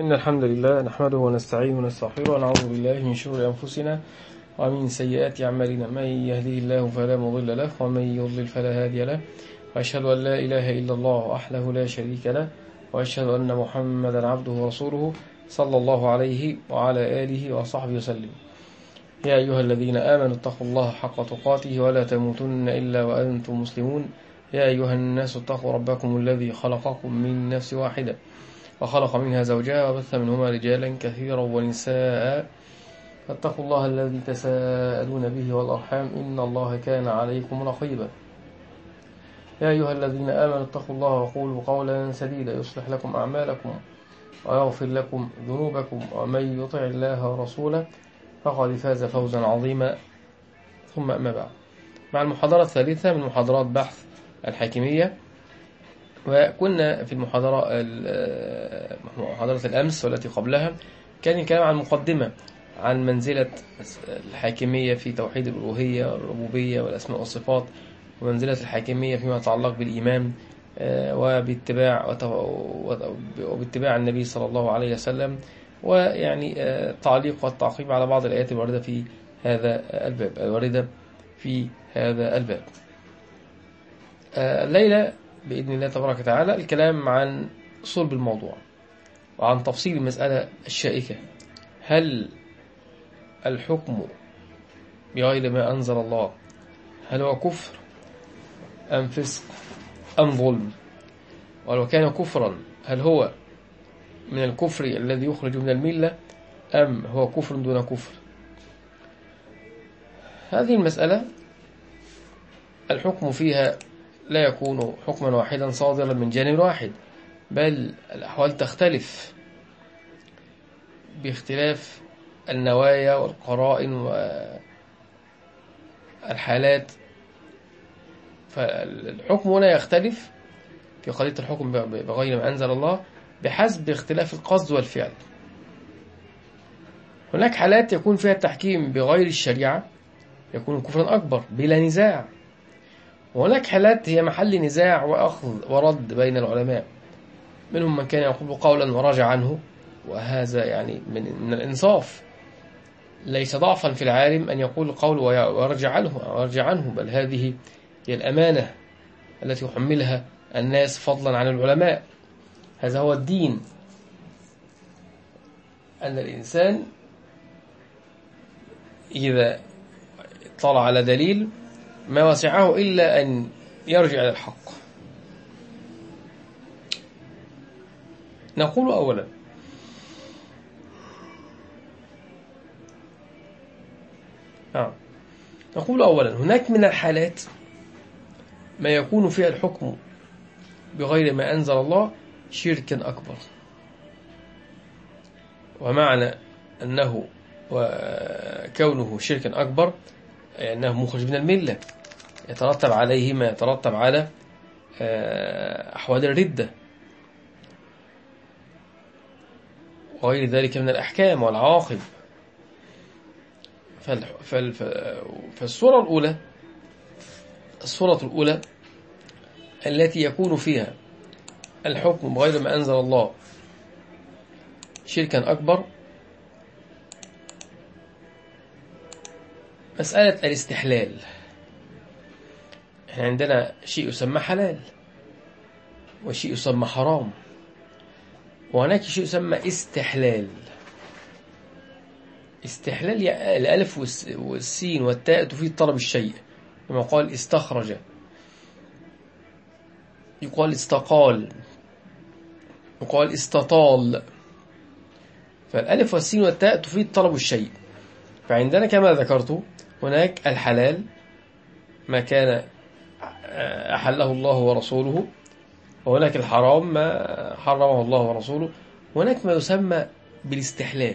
إن الحمد لله نحمده ونستعين ونستغفره ونعوذ بالله من شرور أنفسنا ومن سيئات أعمالنا. من يهديه الله فلا مضل له ومن يضلل فلا هادي له. وأشهد أن لا إله إلا الله وحده لا شريك له. وأشهد أن محمدا عبده ورسوله صلى الله عليه وعلى آله وصحبه وسلم. يا أيها الذين آمنوا اتقوا الله حق تقاته ولا تموتن إلا وأنتم مسلمون. يا أيها الناس اتقوا ربكم الذي خلقكم من نفس واحدة. وخلق منها زوجها وبث منهما رجالا كثيرا ونساء. فاتقوا الله الذي تساءلون به والأرحام. إن الله كان عليكم رقيبا. يا أيها الذين آمنوا اتقوا الله وقولوا قولا سديدا. يصلح لكم أعمالكم ويغفر لكم ذنوبكم. ومن يطع الله ورسوله فقد فاز فوزا عظيما. ثم أما بعد. مع المحاضرة الثالثة من محاضرات بحث الحاكمية وكنا في المحاضرة محاضرة الأمس والتي قبلها كان الكلام عن مقدمة عن منزلة الحاكمية في توحيد الألوهية والربوبية والأسماء والصفات ومنزلة الحاكمية فيما يتعلق بالإيمان وباتباع وباتباع النبي صلى الله عليه وسلم ويعني التعليق والتعقيب على بعض الآيات الواردة في هذا الباب الواردة في هذا الباب. الليلة بإذن الله تبارك وتعالى الكلام عن صلب الموضوع وعن تفصيل المسألة الشائكة. هل الحكم بغير ما أنزل الله هل هو كفر أم فسق أم ظلم؟ ولو كان كفرا هل هو من الكفر الذي يخرج من الملة أم هو كفر دون كفر؟ هذه المسألة الحكم فيها لا يكون حكما واحدا صادرا من جانب واحد بل الأحوال تختلف باختلاف النوايا والقرائن والحالات. فالحكم هنا يختلف في قضية الحكم بغير ما أنزل الله بحسب اختلاف القصد والفعل. هناك حالات يكون فيها التحكيم بغير الشريعة يكون كفرا أكبر بلا نزاع. وهناك حالات هي محل نزاع وأخذ ورد بين العلماء. منهم من كان يقول قولا وراجع عنه وهذا يعني من, الإنصاف. ليس ضعفا في العالم أن يقول قول ويرجع عنه, ويرجع عنه بل هذه هي الأمانة التي يحملها الناس فضلا عن العلماء. هذا هو الدين. أن الإنسان إذا اطلع على دليل ما وسعه إلا أن يرجع إلى الحق نقول أولا آه. نقول أولا هناك من الحالات ما يكون فيها الحكم بغير ما أنزل الله شركا أكبر ومعنى أنه وكونه شركا أكبر أنه مخرج من الملة. يترتب عليه ما يترتب على أحوال الردة. وغير ذلك من الأحكام والعواقب. فالصورة الأولى الصورة الأولى التي يكون فيها الحكم بغير ما أنزل الله شركا أكبر مسألة الاستحلال. إحنا عندنا شيء يسمى حلال وشيء يسمى حرام. وهناك شيء يسمى استحلال. استحلال الألف والسين والتاء تفيد طلب الشيء. كما قال استخرج. يقال استقال. يقال استطال. فالألف والسين والتاء تفيد طلب الشيء. فعندنا كما ذكرت هناك الحلال ما كان أحله الله ورسوله وهناك الحرام ما حرمه الله ورسوله. وهناك ما يسمى بالاستحلال.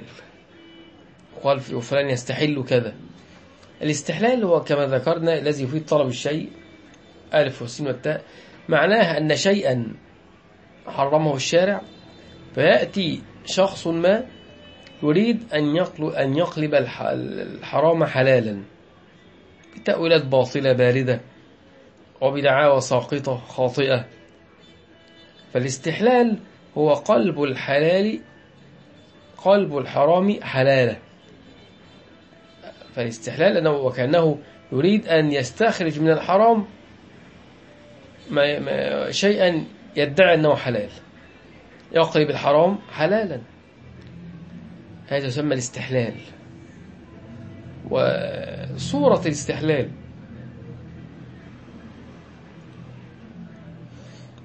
قال فلان يستحل كذا. الاستحلال هو كما ذكرنا الذي يفيد طلب الشيء ألف والسين والتاء. معناها أن شيئا حرمه الشارع فيأتي شخص ما يريد أن يقلب الحرام حلالا. بتأويلات باطلة باردة. وبدعاوى ساقطة خاطئة. فالاستحلال هو قلب الحلال قلب الحرام حلالا. فالاستحلال أنه وكأنه يريد أن يستخرج من الحرام ما ما شيئا يدعي أنه حلال. يقلب الحرام حلالا. هذا يسمى الاستحلال. وصورة الاستحلال.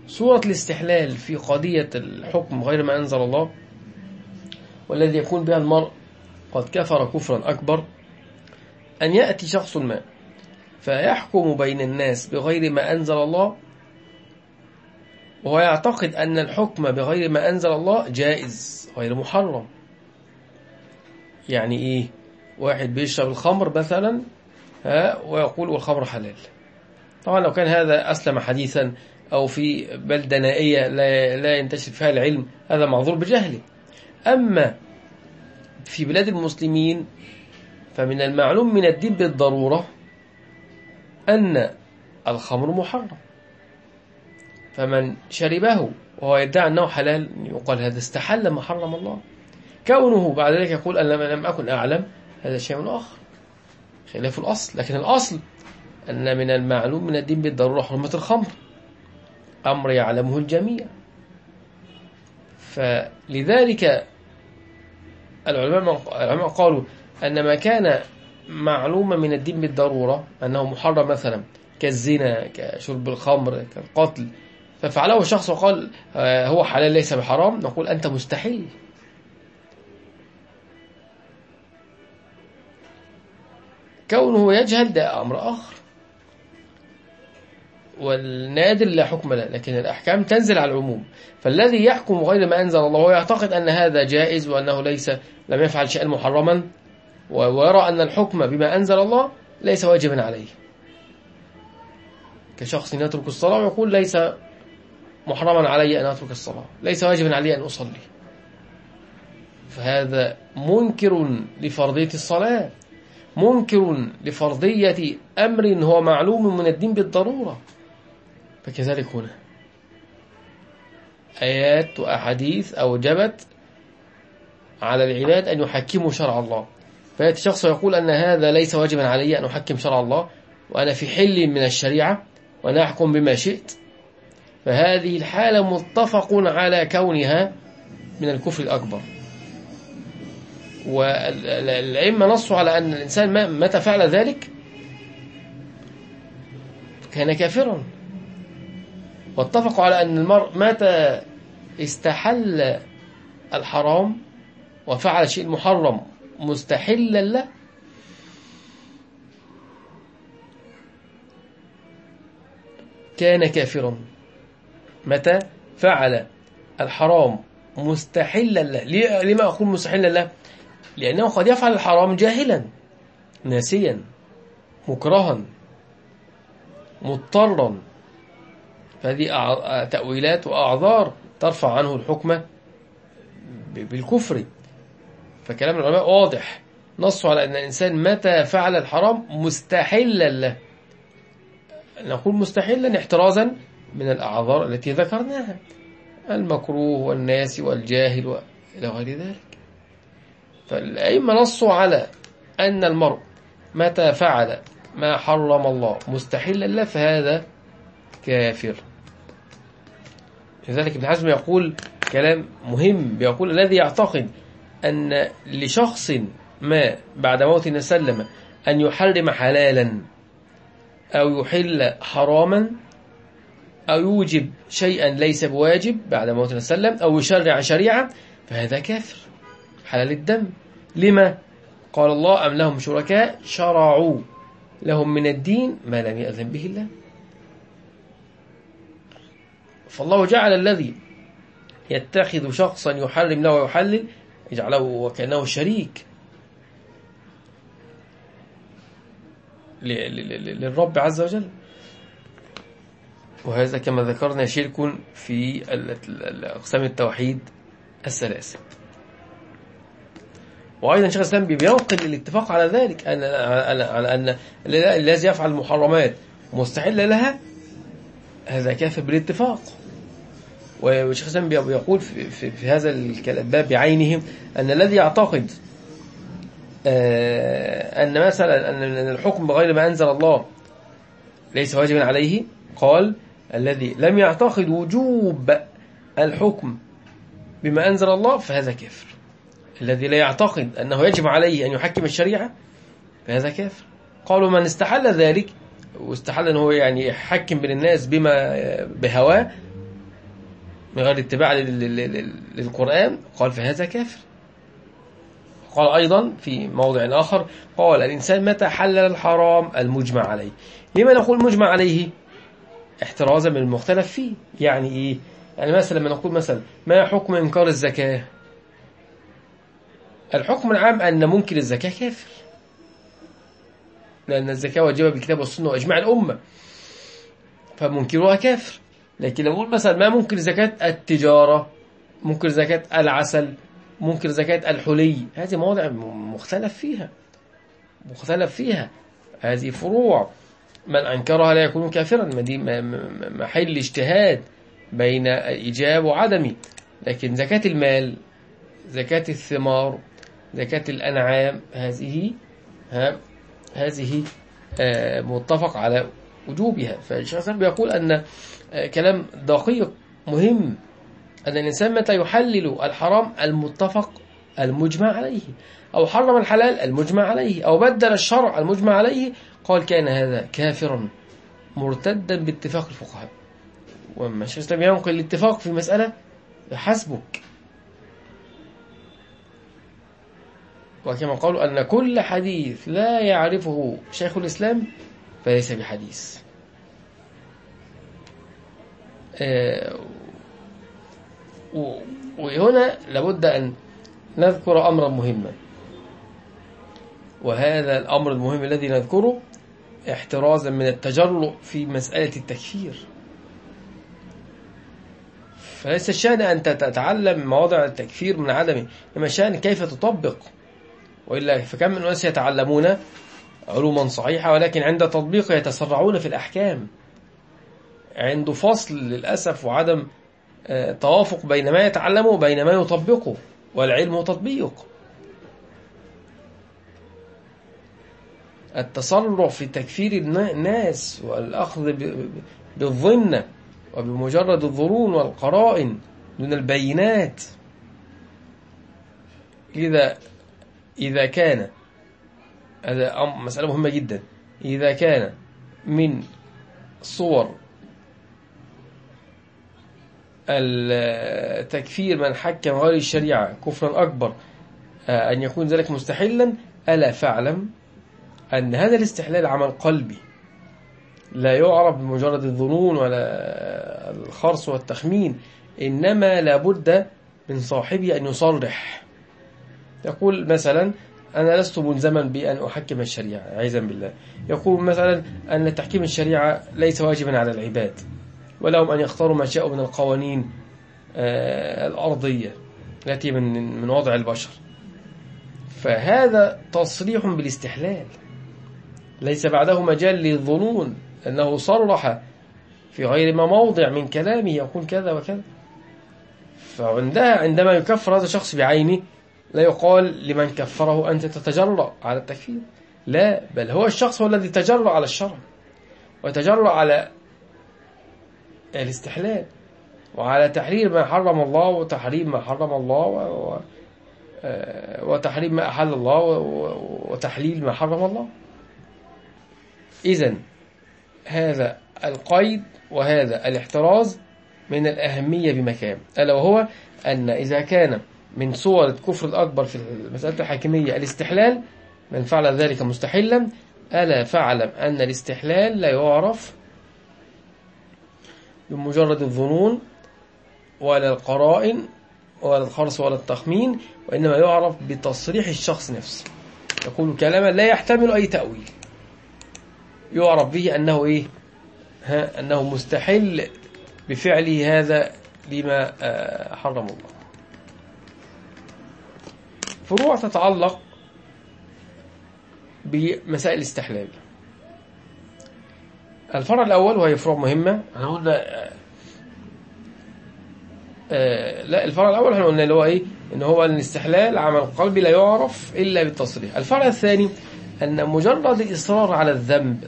صورة الاستحلال في قضية الحكم غير ما أنزل الله والذي يكون بها المرء قد كفر كفرا أكبر أن يأتي شخص ما فيحكم بين الناس بغير ما أنزل الله وهو يعتقد أن الحكم بغير ما أنزل الله جائز غير محرم. يعني إيه؟ واحد بيشرب الخمر مثلا ها ويقول والخمر حلال. طبعا لو كان هذا أسلم حديثا أو في بلدة نائية لا, لا ينتشر فيها العلم هذا معذور بجهله. أما في بلاد المسلمين فمن المعلوم من الدين بالضرورة أن الخمر محرم. فمن شربه وهو يدعي أنه حلال يقال هذا استحل ما حرم الله. كونه بعد ذلك يقول أنا لم أكن أعلم. هذا شيء آخر. خلاف الأصل. لكن الأصل أن من المعلوم من الدين بالضرورة حرمة الخمر. أمر يعلمه الجميع. فلذلك العلماء قالوا أن ما كان معلوما من الدين بالضرورة أنه محرم مثلا كالزنا كشرب الخمر كالقتل. ففعله شخص وقال آه، هو حلال ليس بحرام. نقول أنت مستحيل. كونه يجهل ده أمر آخر. والنادر لا حكم له لكن الأحكام تنزل على العموم. فالذي يحكم غير ما أنزل الله ويعتقد أن هذا جائز وأنه ليس لم يفعل شيئا محرما ويرى أن الحكم بما أنزل الله ليس واجبا عليه. كشخص يترك الصلاة ويقول ليس محرما علي أن أترك الصلاة ليس واجبا علي أن أصلي. فهذا منكر لفرضية الصلاة. منكر لفرضية أمر هو معلوم من الدين بالضرورة. فكذلك هنا. آيات وأحاديث أوجبت على العباد أن يحكموا شرع الله. فيأتي شخص يقول أن هذا ليس واجبا علي أن أحكم شرع الله وأنا في حل من الشريعة وأنا أحكم بما شئت. فهذه الحالة متفق على كونها من الكفر الأكبر. والأئمة نصوا على أن الإنسان متى فعل ذلك؟ كان كافرا. واتفقوا على أن المرء متى استحل الحرام وفعل شيء محرم مستحلا له كان كافرا. متى فعل الحرام مستحلا له. لما أقول مستحلا له؟ لأنه قد يفعل الحرام جاهلا ناسيا مكرها مضطرا. فهذه تأويلات وأعذار ترفع عنه الحكم بالكفر. فكلام العلماء واضح. نصوا على أن الإنسان متى فعل الحرام مستحلا له. نقول مستحلا احترازا من الأعذار التي ذكرناها. المكروه والناس والجاهل وإلى غير ذلك. فالأئمة نصوا على أن المرء متى فعل ما حرم الله. مستحلا له فهذا كافر. لذلك ابن حزم يقول كلام مهم بيقول الذي يعتقد أن لشخص ما بعد موت سلم أن يحرم حلالا أو يحل حراما أو يوجب شيئا ليس بواجب بعد موت سلم أو يشرع شريعة فهذا كافر. حلال الدم. لما؟ قال الله أم لهم شركاء شرعوا لهم من الدين ما لم يأذن به الله. فالله جعل الذي يتخذ شخصا يحرم له ويحلل يجعله وكأنه شريك. للرب عز وجل. وهذا كما ذكرنا شرك في أقسام التوحيد الثلاثة. وأيضا شيخ الإسلام بينقل الاتفاق على ذلك أن على أن الذي يفعل المحرمات مستحل لها هذا كافر بالاتفاق. والشيخ الإسلام بيقول في, في, في هذا الباب بعينه أن الذي يعتقد آه، أن مثلا أن الحكم بغير ما أنزل الله ليس واجبا عليه قال الذي لم يعتقد وجوب الحكم بما أنزل الله فهذا كافر. الذي لا يعتقد أنه يجب عليه أن يحكم الشريعة فهذا كافر. قالوا من استحل ذلك واستحل أنه يعني يحكم بين الناس بما بهواه من غير اتباع للقرآن قال فهذا كافر. قال أيضا في موضع آخر قال الإنسان متى حلل الحرام؟ المجمع عليه. لما نقول مجمع عليه؟ احترازا من المختلف فيه. يعني إيه؟ يعني مثلا لما نقول مثلا ما حكم إنكار الزكاة؟ الحكم العام أن منكر الزكاة كافر. لأن الزكاة واجبة بالكتاب والسنة وإجماع الأمة. فمنكرها كافر. لكن لو نقول مثلا ما منكر زكاة التجارة منكر زكاة العسل منكر زكاة الحلي هذه مواضع مختلف فيها. مختلف فيها. هذه فروع. من أنكرها لا يكون كافرا. ما دي محل اجتهاد بين إيجاب وعدم. لكن زكاة المال زكاة الثمار زكاة الأنعام هذه ها هذه آه، متفق على وجوبها. فالشيخ بيقول أن آه، كلام دقيق مهم أن الإنسان متى يحلل الحرام؟ المتفق المجمع عليه. أو حرم الحلال المجمع عليه. أو بدل الشرع المجمع عليه. قال كان هذا كافرا مرتدا باتفاق الفقهاء. وما الشيخ الإسلام ينقل الاتفاق في مسألة حسبك. وكما قالوا أن كل حديث لا يعرفه شيخ الإسلام فليس بحديث. آه، وهنا لابد أن نذكر أمرا مهما. وهذا الأمر المهم الذي نذكره احترازا من التجرؤ في مسألة التكفير. فليس الشأن أن تتعلم مواضع التكفير من عدمه إنما الشأن كيف تطبق. وإلا فكم من الناس يتعلمون علوما صحيحة ولكن عند تطبيق يتسرعون في الأحكام. عنده فصل للأسف وعدم آه، توافق بين ما يتعلمه وبين ما يطبقه والعلم تطبيق. التسرع في تكفير الناس والأخذ بالظن وبمجرد الظنون والقرائن دون البينات. إذا إذا كان هذا مسألة مهمة جدا. إذا كان من صور التكفير من حكم غير الشريعة كفرا أكبر آه، أن يكون ذلك مستحلا ألا فاعلم أن هذا الاستحلال عمل قلبي. لا يعرف بمجرد الظنون ولا الخرص والتخمين إنما لابد من صاحبه أن يصرح. يقول مثلا أنا لست ملزما بأن أحكم الشريعة عيزا بالله. يقول مثلا أن تحكيم الشريعة ليس واجبا على العباد ولهم أن يختاروا ما شاءوا من القوانين آه، الأرضية التي من من وضع البشر. فهذا تصريح بالاستحلال. ليس بعده مجال للظنون أنه صرح في غير ما موضع من كلامه يقول كذا وكذا. فعندها عندما يكفر هذا الشخص بعينه لا يقال لمن كفره أنت تتجرأ على التكفير. لا بل هو الشخص هو الذي تجرأ على الشرع وتجرأ على الاستحلال وعلى تحرير ما حرم الله وتحريم ما حرم الله و... آه، وتحريم ما أحل الله وتحليل ما حرم الله. إذا هذا القيد وهذا الاحتراز من الأهمية بمكان ألا وهو أن إذا كان من صور الكفر الأكبر في مسألة الحاكمية الاستحلال من فعل ذلك مستحلا ألا فاعلم أن الاستحلال لا يعرف بمجرد الظنون ولا القرائن ولا الخرص ولا التخمين وإنما يعرف بتصريح الشخص نفسه. يقول كلاما لا يحتمل أي تأويل. يعرف به أنه إيه؟ ها أنه مستحل بفعله هذا لما آه، حرم الله. فروع تتعلق بمسائل الاستحلال. الفرع الأول وهي فروع مهمة. هنقول آه لا الفرع الأول إحنا قلنا اللي هو إيه؟ إن هو الاستحلال عمل قلبي لا يعرف إلا بالتصريح. الفرع الثاني أن مجرد الإصرار على الذنب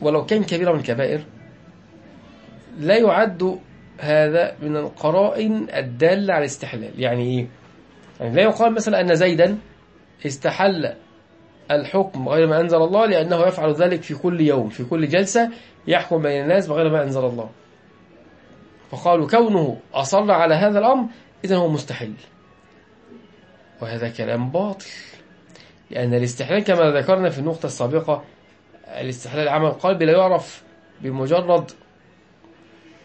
ولو كان كبيرة من الكبائر لا يعد هذا من القرائن الدالة على الاستحلال. يعني إيه؟ يعني لا يقال مثلا أن زيدا استحل الحكم غير ما أنزل الله لأنه يفعل ذلك في كل يوم في كل جلسة يحكم بين الناس بغير ما أنزل الله. فقالوا كونه أصر على هذا الأمر إذن هو مستحيل. وهذا كلام باطل. لأن الاستحلال كما ذكرنا في النقطة السابقة الاستحلال عمل القلب لا يعرف بمجرد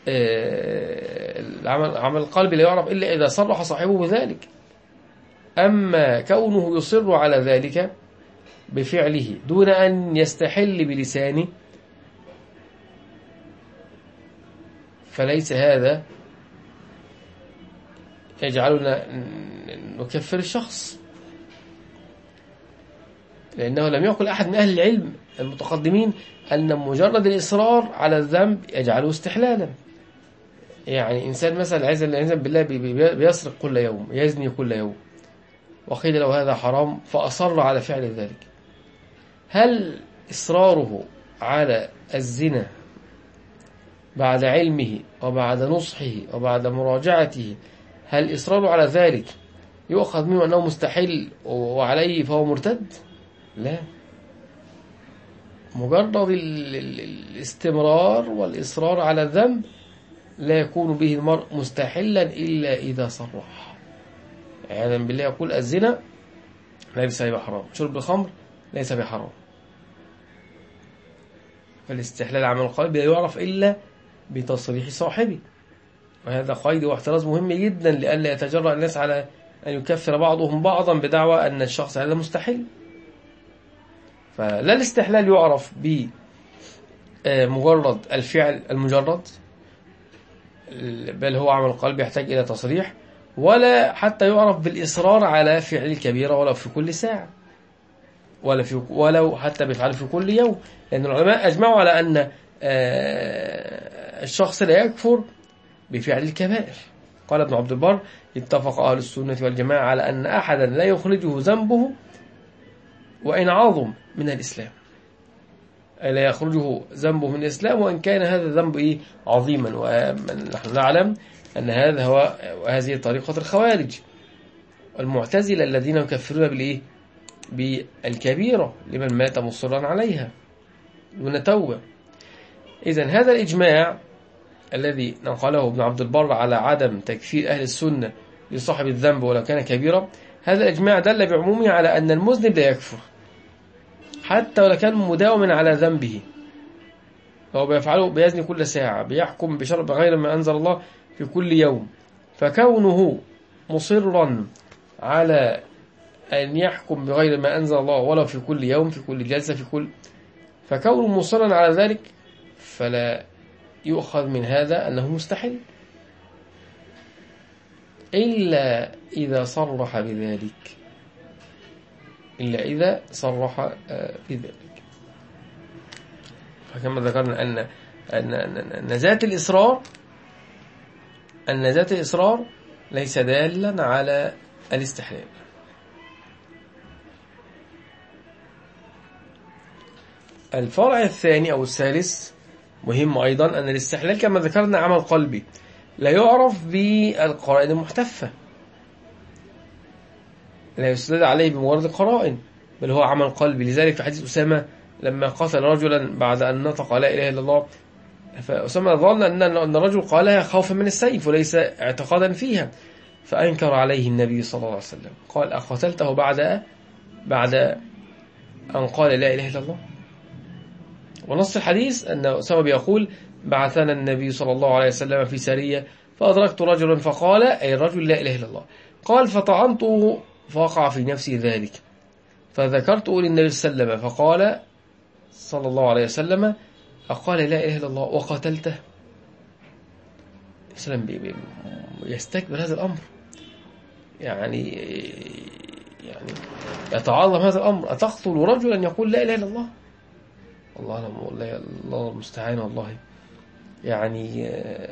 العمل عمل القلب لا يعرف إلا إذا صرح صاحبه بذلك. أما كونه يصر على ذلك بفعله دون أن يستحل بلسانه فليس هذا يجعلنا نكفر الشخص. لأنه لم يقل أحد من أهل العلم المتقدمين أن مجرد الإصرار على الذنب يجعله استحلالا. يعني إنسان مثلا الإنسان بالله بيسرق كل يوم يزني كل يوم. وقيل له هذا حرام فأصر على فعل ذلك. هل إصراره على الزنا بعد علمه وبعد نصحه وبعد مراجعته هل إصراره على ذلك يؤخذ منه أنه مستحيل وعليه فهو مرتد؟ لا. مجرد الاستمرار والإصرار على الذنب لا يكون به المرء مستحلا إلا إذا صرح. يعني بالله يقول الزنا ليس بحرام شرب الخمر ليس بحرام. فالاستحلال عمل القلب لا يعرف إلا بتصريح صاحبه. وهذا قيد واحتراز مهم جدا لئلا يتجرأ الناس على أن يكفر بعضهم بعضا بدعوى أن الشخص هذا مستحيل. فلا الاستحلال يعرف بمجرد الفعل المجرد بل هو عمل القلب يحتاج إلى تصريح. ولا حتى يعرف بالإصرار على فعل الكبيرة ولو في كل ساعة. ولا في ولو حتى بيفعل في كل يوم. لأن العلماء أجمعوا على أن الشخص لا يكفر بفعل الكبائر. قال ابن عبد البر اتفق أهل السنة والجماعة على أن أحدا لا يخرجه ذنبه وإن عظم من الإسلام. لا يخرجه ذنبه من الإسلام وإن كان هذا الذنب إيه؟ عظيما. ونحن نعلم أن هذا هو وهذه طريقة الخوارج. المعتزلة الذين يكفرون بالإيه؟ بالكبيرة لمن مات مصرا عليها دون توبة. إذا هذا الإجماع الذي نقله ابن عبد البر على عدم تكفير أهل السنة لصاحب الذنب ولو كان كبيرا هذا الإجماع دل بعمومه على أن المذنب لا يكفر حتى ولو كان مداوما على ذنبه. هو بيفعله بيزني كل ساعة بيحكم بشرع بغير ما أنزل الله في كل يوم. فكونه مصرا على أن يحكم بغير ما أنزل الله ولو في كل يوم في كل جلسة في كل فكونه مصرا على ذلك فلا يؤخذ من هذا أنه مستحيل. إلا إذا صرح بذلك. إلا إذا صرح بذلك. فكما ذكرنا أن أن أن ذات الإصرار أن ذات الإصرار ليس دالا على الاستحلال. الفرع الثاني أو الثالث مهم أيضا أن الاستحلال كما ذكرنا عمل قلبي لا يعرف بالقرائن المحتفة. لا يستدل عليه بمجرد القرائن بل هو عمل قلبي. لذلك في حديث أسامة لما قتل رجلا بعد أن نطق لا إله إلا الله فأسامة ظن أن الرجل قالها خوفا من السيف وليس اعتقادا فيها. فأنكر عليه النبي صلى الله عليه وسلم. قال أقتلته بعد بعد أن قال لا إله إلا الله؟ ونص الحديث أن أسامة بيقول بعثنا النبي صلى الله عليه وسلم في سرية فأدركت رجلا فقال أي الرجل لا إله إلا الله. قال فطعنته فوقع في نفسي ذلك. فذكرته للنبي صلى الله عليه وسلم فقال صلى الله عليه وسلم أقال لا إله إلا الله وقتلته وسلم يستكبر هذا الأمر. يعني يعني يتعظم هذا الأمر. أتقتل رجلا يقول لا إله إلا الله؟ الله الله المستعان والله. يعني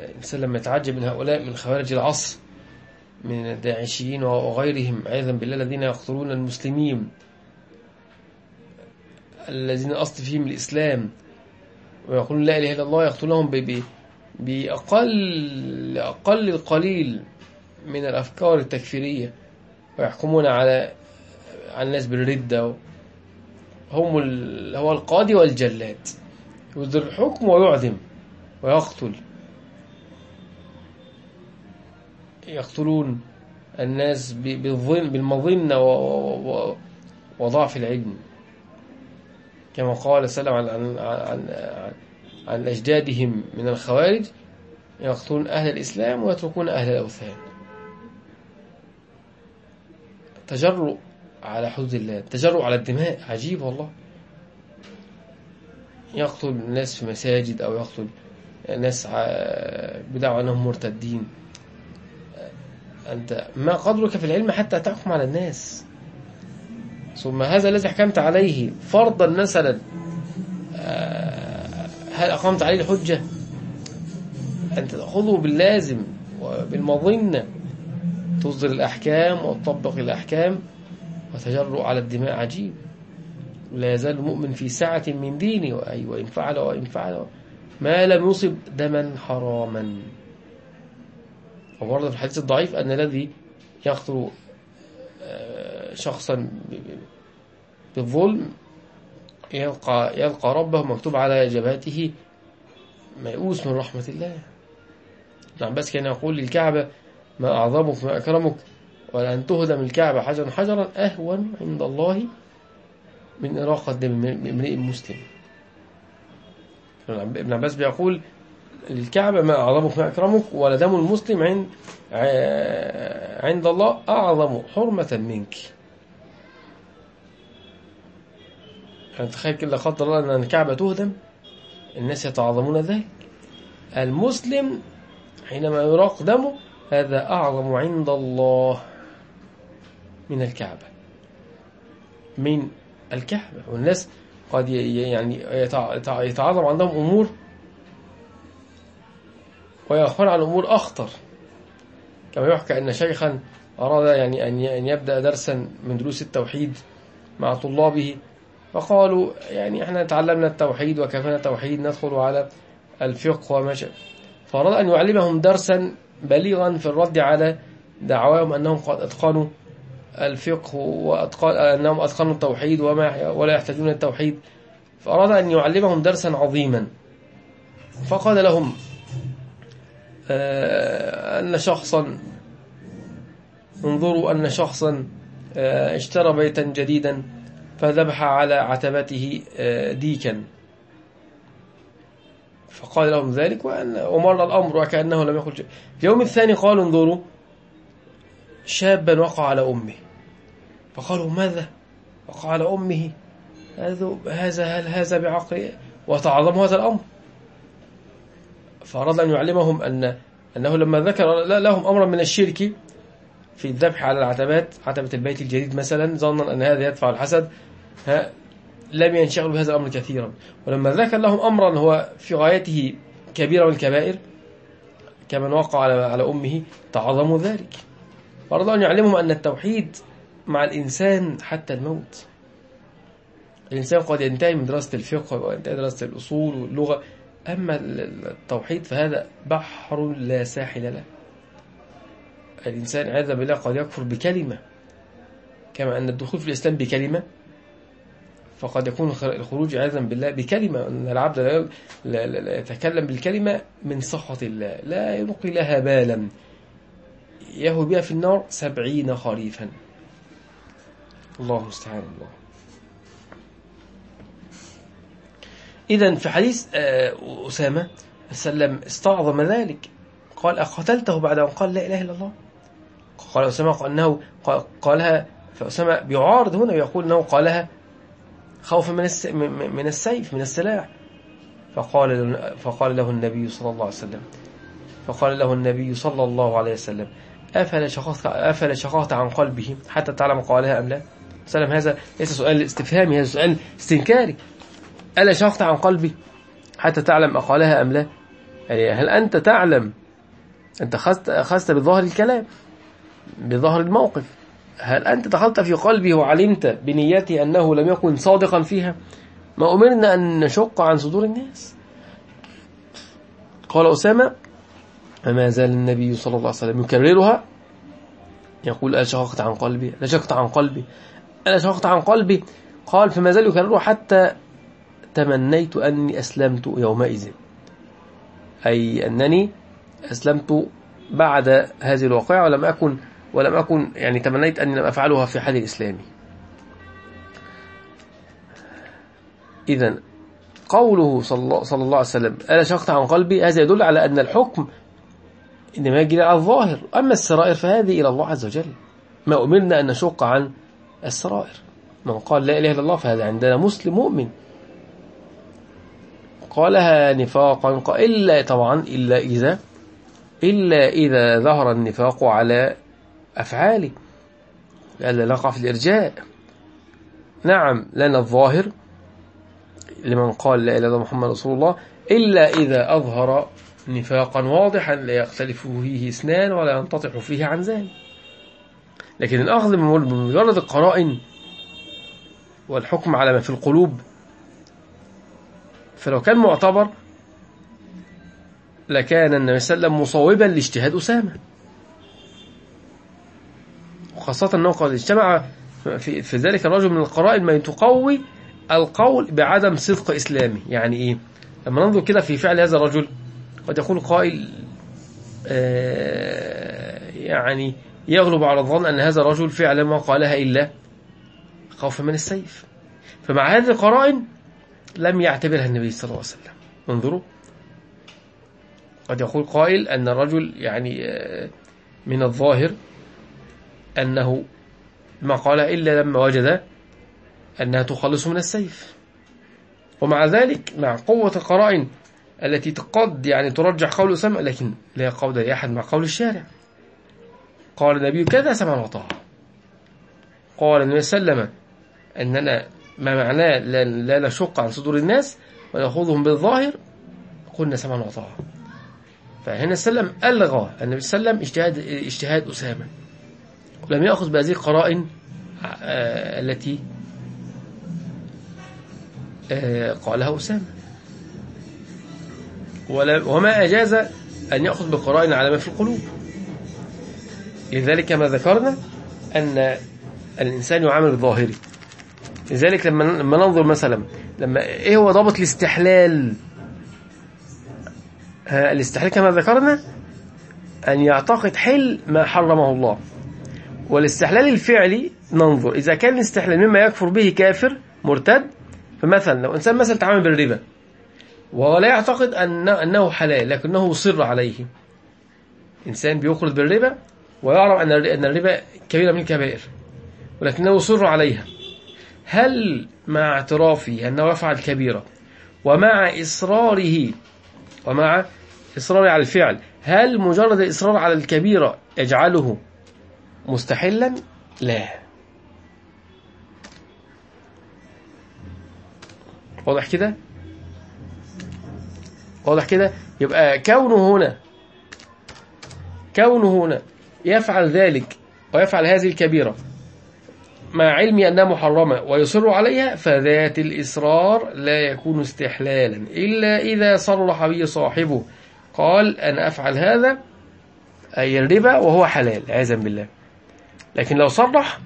الإنسان لما يتعجب من هؤلاء من خوارج العصر من الداعشيين وغيرهم عياذا بالله الذين يقتلون المسلمين الذين أصل فيهم الإسلام. ويقولون لا إله إلا الله يقتلونهم بأقل أقل القليل من الأفكار التكفيرية ويحكمون على على الناس بالردة هم هو القاضي والجلاد يصدر الحكم ويعدم ويقتل. يقتلون الناس بالمظنة وضعف العلم. كما قال سلم عن, عن, عن, عن أجدادهم من الخوارج يقتلون أهل الإسلام ويتركون أهل الأوثان. تجرؤ على حدود الله تجرؤ على الدماء عجيب والله. يقتل الناس في مساجد أو يقتل ناس بدعوا أنهم مرتدين. أنت ما قدرك في العلم حتى تحكم على الناس. ثم هذا الذي حكمت عليه فرضا مثلا آه، هل أقمت عليه الحجة؟ أنت تأخذه باللازم وبالمظنة تصدر الأحكام وتطبق الأحكام وتجرؤ على الدماء عجيب. لا يزال المؤمن في سعة من دينه وأي وإن فعل وإن فعل. ما لم يصب دما حراما. وورد في الحديث الضعيف أن الذي آه، شخصا بالظلم يلقى, يلقى ربه مكتوب على جبهته ميؤوس من رحمة الله. نعم بس كان يقول للكعبة ما أعظمك ما أكرمك ولأن تهدم الكعبة حجرا حجرا أهون عند الله من إراقة دم امرئ مسلم. ابن عباس بيقول للكعبة ما أعظمك ما أكرمك ولدم المسلم عند عند الله أعظم حرمة منك. يعني تخيل كده قدر الله أن الكعبة تهدم؟ الناس يتعظمون ذلك. المسلم حينما يراق دمه هذا أعظم عند الله من الكعبة. من الكعبة. والناس قد يعني يتعظم عندهم أمور ويغفر عن أمور أخطر. كما يحكى أن شيخا أراد يعني أن يبدأ درسا من دروس التوحيد مع طلابه فقالوا يعني إحنا تعلمنا التوحيد وكفانا التوحيد ندخل على الفقه وما شاء فأراد أن يعلمهم درسا بليغا في الرد على دعواهم أنهم قد أتقنوا الفقه وأتقن أنهم أتقنوا التوحيد وما ولا يحتاجون التوحيد. فأراد أن يعلمهم درسا عظيما. فقال لهم آه، أن شخصا انظروا أن شخصا آه، اشترى بيتا جديدا. فذبح على عتبته آه، ديكا. فقال لهم ذلك وأن ومر الأمر وكأنه لم يقل شيء. في يوم الثاني قالوا انظروا شابا وقع على أمه. فقالوا ماذا؟ وقع على أمه هذا هل هذا بعقل؟ وتعظم هذا الأمر. فأراد أن يعلمهم أن أنه لما ذكر لهم أمرا من الشرك في الذبح على العتبات عتبة البيت الجديد مثلا ظنا أن هذا يدفع الحسد ها لم ينشغلوا بهذا الأمر كثيرا. ولما ذكر لهم أمرا هو في غايته كبيرة والكبائر كمن وقع على على أمه تعظموا ذلك. فأراد أن يعلمهم أن التوحيد مع الإنسان حتى الموت. الإنسان قد ينتهي من دراسة الفقه وينتهي من دراسة الأصول واللغة أما التوحيد فهذا بحر لا ساحل له. الإنسان عياذا بالله قد يكفر بكلمة كما أن الدخول في الإسلام بكلمة فقد يكون الخروج عياذا بالله بكلمة أن العبد لا, يتكلم بالكلمة من سخط الله لا يلقي لها بالا. يهوي بها في النار سبعين خريفا. الله المستعان الله. إذا في حديث آه، أسامة سلم استعظم ذلك قال أقتلته بعد أن قال لا إله إلا الله. قال أسامة أنه قالها فأسامة بيعارض هنا ويقول أنه قالها خوفا من من السيف من السلاح. فقال فقال له النبي صلى الله عليه وسلم فقال له النبي صلى الله عليه وسلم أفلا شققت أفلا شققت عن قلبه حتى تعلم قالها أم لا؟ سلم هذا ليس سؤال استفهامي هذا سؤال استنكاري. ألا شققت عن قلبي حتى تعلم أقالها أم لا؟ يعني هل أنت تعلم أنت أخذت, أخذت بظاهر الكلام؟ بظاهر الموقف. هل أنت دخلت في قلبه وعلمت بنيته أنه لم يكن صادقا فيها؟ ما أمرنا أن نشق عن صدور الناس. قال أسامة فما زال النبي صلى الله عليه وسلم يكررها؟ يقول أنا شققت عن قلبي؟ أنا شققت عن قلبي. أنا شققت عن قلبي؟ قال فما زال يكررها حتى تمنيت أني أسلمت يومئذ. أي أنني أسلمت بعد هذه الواقعة ولم أكن ولم أكن يعني تمنيت أني لم أفعلها في حال الإسلام إذا قوله صلى الله, صلى الله عليه وسلم ألا شقت عن قلبي؟ هذا يدل على أن الحكم إنما يجري على الظاهر. أما السرائر فهذه إلى الله عز وجل. ما أمرنا أن نشق عن السرائر. من قال لا إله إلا الله فهذا عندنا مسلم مؤمن. قالها نفاقا إلا طبعا إلا إذا إلا إذا ظهر النفاق على أفعاله لألا نقع في الإرجاء. نعم لنا الظاهر لمن قال لا إله إلا محمد رسول الله إلا إذا أظهر نفاقا واضحا لا يختلف فيه إثنان ولا ينتطح فيه عن ذلك. لكن الأخذ بمجرد القرائن والحكم على ما في القلوب فلو كان معتبر لكان النبي صلى الله عليه وسلم مصوبا لاجتهاد أسامة. وخاصة أنه قد اجتمع في, في ذلك الرجل من القرائن ما تقوي القول بعدم صدق إسلامي. يعني إيه؟ لما ننظر كده في فعل هذا الرجل قد يقول قائل آه يعني يغلب على الظن أن هذا الرجل فعلا ما قالها إلا خوفا من السيف. فمع هذه القرائن لم يعتبرها النبي صلى الله عليه وسلم. انظروا. قد يقول قائل أن الرجل يعني آه، من الظاهر أنه ما قال إلا لما وجد أنها تخلص من السيف. ومع ذلك مع قوة القرائن التي قد يعني ترجح قول أسامة لكن لا قول لأحد مع قول الشارع. قال النبي كذا سمع وطاعة قال النبي وسلم أننا ما معناه لا نشق عن صدور الناس ونأخذهم بالظاهر قلنا سمعا وطاعة فهنا سلم ألغى النبي وسلم اجتهاد, اجتهاد أسامة. ولم يأخذ بهذه القرائن آه، التي آه، قالها أسامة. وما أجاز أن يأخذ بقرائن على ما في القلوب. لذلك ما ذكرنا أن الإنسان يعامل الظاهري لذلك لما لما ننظر مثلا لما إيه هو ضابط الاستحلال؟ الاستحلال كما ذكرنا أن يعتقد حل ما حرمه الله. والاستحلال الفعلي ننظر. إذا كان الاستحلال مما يكفر به كافر مرتد فمثلا لو إنسان مثلا تعامل بالربا وهو لا يعتقد أن أنه حلال لكنه صر عليه. إنسان بيخرج بالربا ويعلم أن الربا كبيرة من الكبائر ولكنه صر عليها. هل مع اعترافه أنه يفعل كبيرة ومع إصراره ومع إصراره على الفعل هل مجرد الإصرار على الكبيرة يجعله مستحلا لا. واضح كده؟ واضح كده؟ يبقى كونه هنا. كونه هنا. يفعل ذلك ويفعل هذه الكبيرة مع علمي أنها محرمة ويصر عليها فذات الإصرار لا يكون استحلالا. إلا إذا صرح به صاحبه. قال أنا أفعل هذا أي الربا وهو حلال. عياذا بالله. لكن لو صرح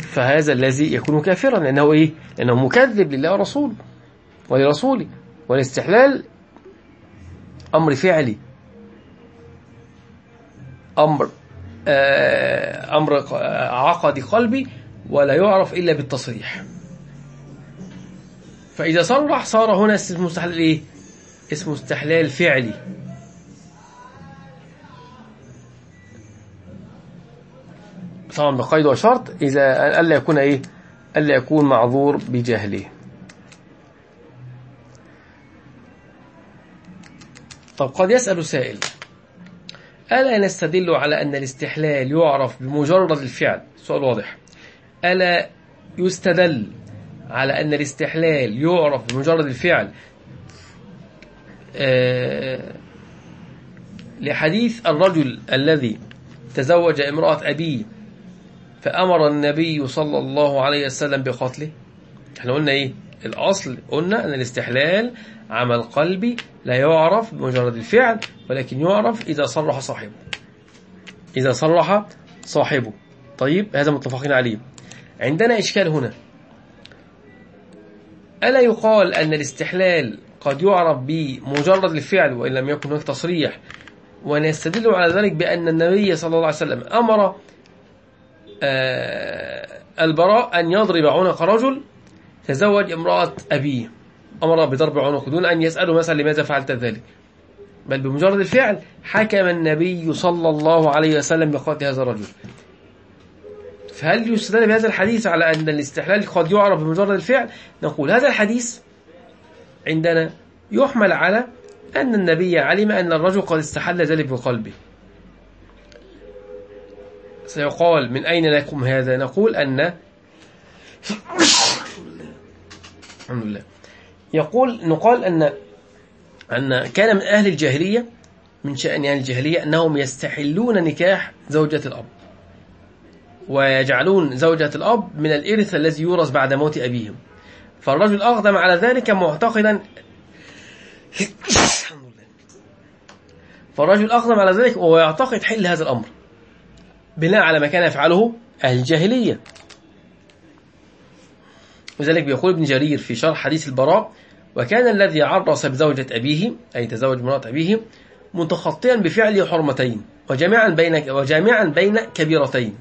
فهذا الذي يكون كافرا لأنه إيه؟ لأنه مكذب لله ورسوله ولرسوله والاستحلال أمر فعلي أمر آه، أمر عقدي قلبي ولا يعرف إلا بالتصريح فإذا صرح صار هنا اسمه استحلال إيه؟ اسمه استحلال فعلي طبعا بقيد وشرط إذا ألا يكون إيه؟ ألا يكون معذور بجهله. طب قد يسأل سائل ألا نستدل على أن الاستحلال يعرف بمجرد الفعل؟ سؤال واضح. ألا يستدل على أن الاستحلال يعرف بمجرد الفعل؟ آه، لحديث الرجل الذي تزوج امرأة أبيه فأمر النبي صلى الله عليه وسلم بقتله. إحنا قلنا إيه؟ الأصل قلنا أن الاستحلال عمل قلبي لا يعرف بمجرد الفعل ولكن يعرف إذا صرح صاحبه. إذا صرح صاحبه. طيب هذا متفقين عليه. عندنا إشكال هنا. ألا يقال أن الاستحلال قد يعرف بمجرد الفعل وإن لم يكن هناك تصريح ونستدل على ذلك بأن النبي صلى الله عليه وسلم أمر البراء أن يضرب عنق رجل تزوج امرأة أبيه. أمر بضرب عنق دون أن يسأله مثلا لماذا فعلت ذلك. بل بمجرد الفعل حكم النبي صلى الله عليه وسلم بقتل هذا الرجل. فهل يستدل بهذا الحديث على أن الاستحلال قد يعرف بمجرد الفعل؟ نقول هذا الحديث عندنا يحمل على أن النبي علم أن الرجل قد استحل ذلك بقلبه. سيقال من أين لكم هذا؟ نقول أن الحمد لله. يقول نقال أن أن كان من أهل الجاهلية من شأن أهل الجاهلية أنهم يستحلون نكاح زوجة الأب. ويجعلون زوجة الأب من الإرث الذي يورث بعد موت أبيهم. فالرجل أقدم على ذلك معتقدا فالرجل أقدم على ذلك وهو يعتقد حل هذا الأمر. بناء على ما كان يفعله أهل الجاهلية. وذلك بيقول ابن جرير في شرح حديث البراء وكان الذي عرس بزوجة أبيه أي تزوج مرات أبيه متخطيا بفعل حرمتين وجامعا بين وجامعا بين كبيرتين.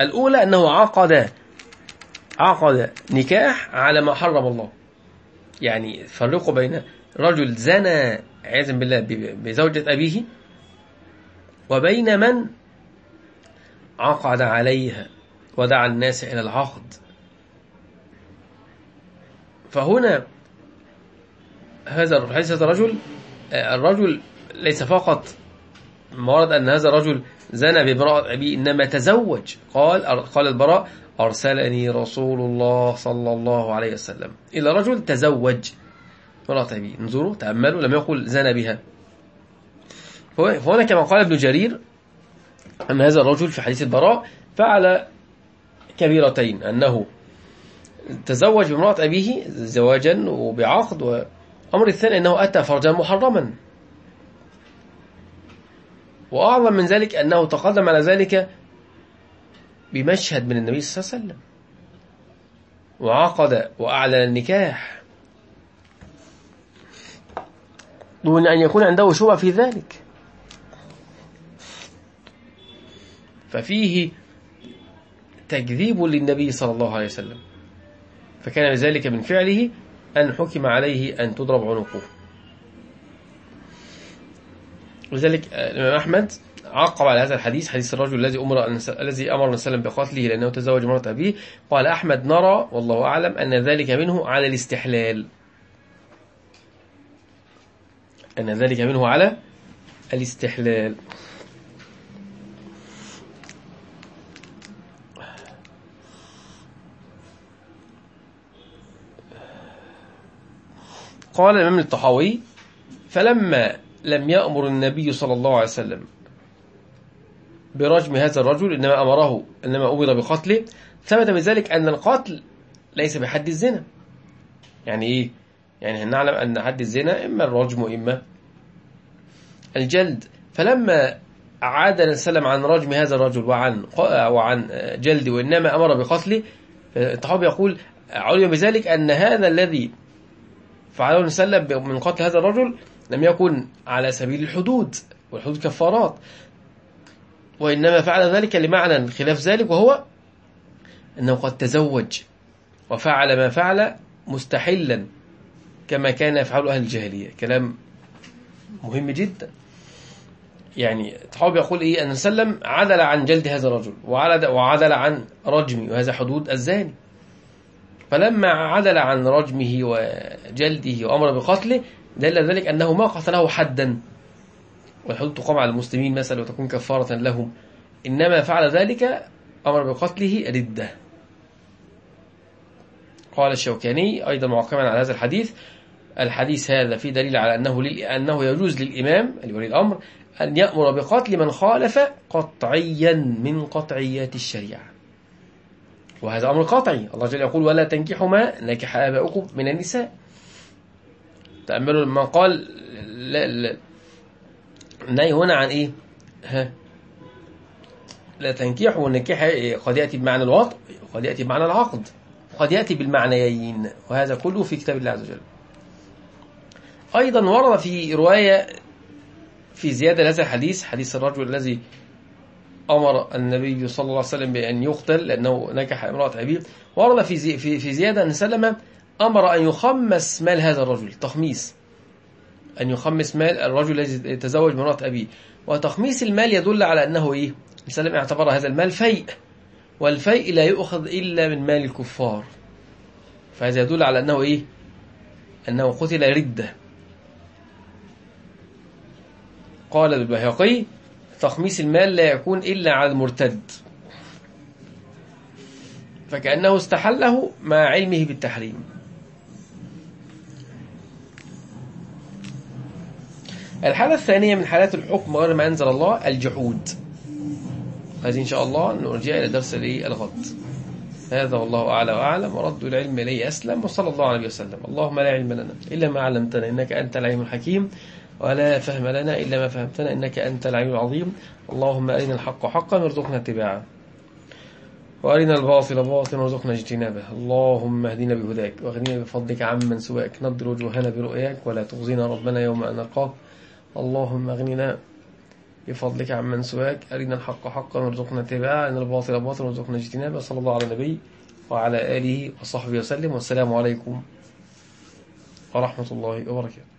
الأولى أنه عقد عقد نكاح على ما حرم الله. يعني فرقوا بين رجل زنى عياذا بالله بزوجة أبيه وبين من عقد عليها ودعا الناس إلى العقد. فهنا هذا هذا الرجل الرجل ليس فقط ورد أن هذا الرجل زنى بامرأة أبيه إنما تزوج. قال قال البراء أرسلني رسول الله صلى الله عليه وسلم. إلى رجل تزوج امرأة أبيه. انظروا تأملوا لم يقل زنى بها. فهنا كما قال ابن جرير أن هذا الرجل في حديث البراء فعل كبيرتين أنه تزوج بامرأة أبيه زواجا وبعقد وأمر الثاني أنه أتى فرجا محرما. وأعظم من ذلك أنه تقدم على ذلك بمشهد من النبي صلى الله عليه وسلم. وعقد وأعلن النكاح. دون أن يكون عنده شبهة في ذلك. ففيه تكذيب للنبي صلى الله عليه وسلم. فكان ذلك من فعله أن حكم عليه أن تضرب عنقه. ولذلك الإمام أحمد عقب على هذا الحديث حديث الرجل الذي أمر الذي أمر وسلم بقتله لأنه تزوج مرة أبيه قال أحمد نرى والله أعلم أن ذلك منه على الاستحلال. أن ذلك منه على الاستحلال. قال الإمام الطحاوي فلما لم يأمر النبي صلى الله عليه وسلم برجم هذا الرجل إنما أمره إنما أمر بقتله ثبت بذلك أن القتل ليس بحد الزنا يعني إيه؟ يعني نعلم أن حد الزنا إما الرجم وإما الجلد فلما عاد السلام عن رجم هذا الرجل وعن وعن جلد وإنما أمر بقتله الطحاوي يقول علم بذلك أن هذا الذي فعله وسلم من قتل هذا الرجل لم يكن على سبيل الحدود والحدود كفارات. وإنما فعل ذلك لمعنى خلاف ذلك وهو أنه قد تزوج وفعل ما فعل مستحلا كما كان يفعل أهل الجاهلية. كلام مهم جدا. يعني تحاول يقول إيه؟ أن سلم عدل عن جلد هذا الرجل وعدل عن رجمه وهذا حدود الزاني. فلما عدل عن رجمه وجلده وأمر بقتله دل ذلك أنه ما قتله حدا. والحدود تقام على المسلمين مثلا وتكون كفارة لهم. إنما فعل ذلك أمر بقتله ردة. قال الشوكاني أيضا معقما على هذا الحديث. الحديث هذا في دليل على أنه, لل... أنه يجوز للإمام لولي الأمر أن يأمر بقتل من خالف قطعيا من قطعيات الشريعة. وهذا أمر قطعي الله جل يقول ولا تنكحوا ما نكح آباؤكم من النساء. تأملوا لما قال لا لا النهي هنا عن إيه؟ ها؟ لا تنكحوا والنكاح قد يأتي بمعنى الوطء قد يأتي بمعنى العقد. قد يأتي بالمعنيين. وهذا كله في كتاب الله عز وجل. أيضا ورد في رواية في زيادة هذا الحديث حديث الرجل الذي أمر النبي صلى الله عليه وسلم بأن يقتل لأنه نكح امرأة أبيه ورد في زي في في زيادة أن سلم أمر أن يخمس مال هذا الرجل تخميس. أن يخمس مال الرجل الذي تزوج امرأة أبيه وتخميس المال يدل على أنه إيه؟ سلم اعتبر هذا المال فيء. والفيء لا يؤخذ إلا من مال الكفار. فهذا يدل على أنه إيه؟ أنه قتل ردة قال البهقي تخميس المال لا يكون إلا على المرتد. فكأنه استحله مع علمه بالتحريم. الحالة الثانية من حالات الحكم غير ما أنزل الله الجحود. هذه إن شاء الله نرجع إلى درس الغد هذا والله أعلى وأعلم ورد العلم إليه أسلم وصلى الله عليه وسلم. اللهم لا علم لنا إلا ما علمتنا إنك أنت العليم الحكيم. ولا فهم لنا إلا ما فهمتنا إنك أنت العليم العظيم. اللهم أرنا الحق حقا وارزقنا اتباعه. وأرنا الباطل باطلا وارزقنا اجتنابه. اللهم اهدنا بهداك واغننا بفضلك عمن سواك. نضر وجوهنا برؤياك ولا تخزنا ربنا يوم أن نلقاك. اللهم اغننا بفضلك عمن سواك. أرنا الحق حقا وارزقنا اتباعه. أرنا الباطل باطلا وارزقنا اجتنابه. صلى الله على النبي وعلى آله وصحبه وسلم. والسلام عليكم ورحمة الله وبركاته.